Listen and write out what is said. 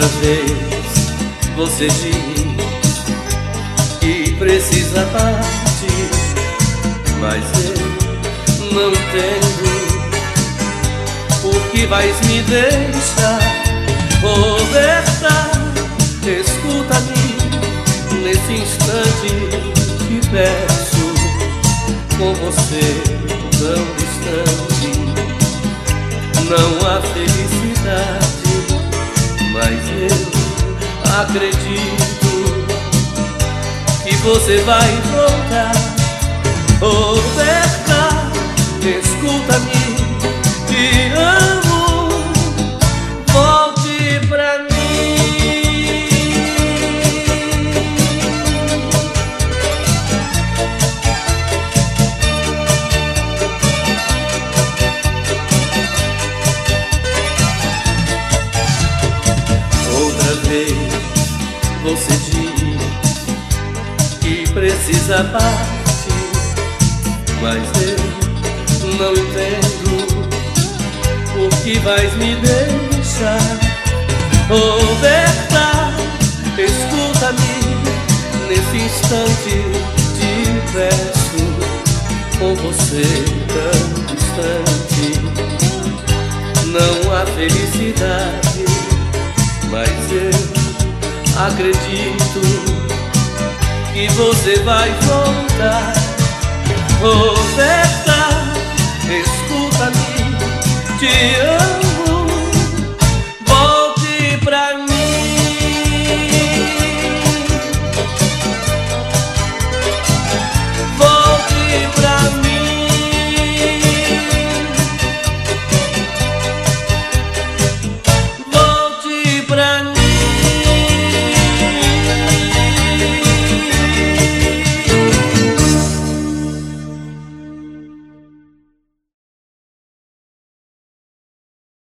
Outra vez você diz que precisa partir, mas eu não entendo por que vais me deixar. Roberta, escuta-me nesse instante, te peço com você tão distante. Não há felicidade, mas eu acredito que você vai voltar. Roberta, escuta-me, Vez você diz que precisa partir, mas eu não entendo por que vais me deixar. Roberta, escuta-me nesse instante, te peço com você tão distante. Não há felicidade, mas eu acredito que você vai voltar. Te amo.